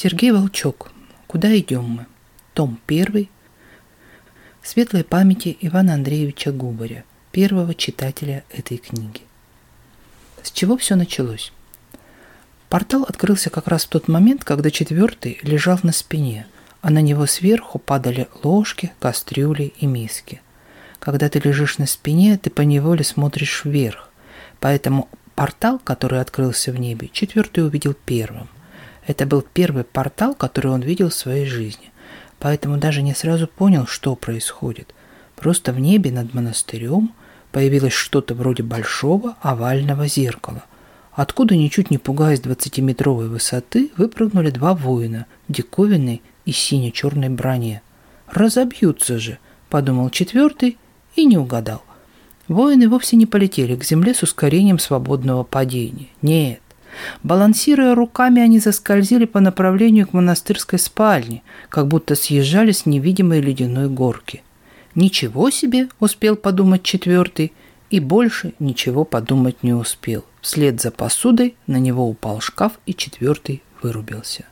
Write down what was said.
Сергей Волчок. Куда идем мы? Том 1. Светлой памяти Ивана Андреевича Губаря, первого читателя этой книги. С чего все началось? Портал открылся как раз в тот момент, когда четвертый лежал на спине, а на него сверху падали ложки, кастрюли и миски. Когда ты лежишь на спине, ты поневоле смотришь вверх, поэтому портал, который открылся в небе, четвертый увидел первым. Это был первый портал, который он видел в своей жизни, поэтому даже не сразу понял, что происходит. Просто в небе над монастырем появилось что-то вроде большого овального зеркала, откуда, ничуть не пугаясь 20-метровой высоты, выпрыгнули два воина в диковинной и сине-черной броне. «Разобьются же!» – подумал четвертый и не угадал. Воины вовсе не полетели к земле с ускорением свободного падения. Нет, Балансируя руками, они заскользили по направлению к монастырской спальне, как будто съезжали с невидимой ледяной горки. «Ничего себе!» – успел подумать четвертый, и больше ничего подумать не успел. Вслед за посудой на него упал шкаф, и четвертый вырубился.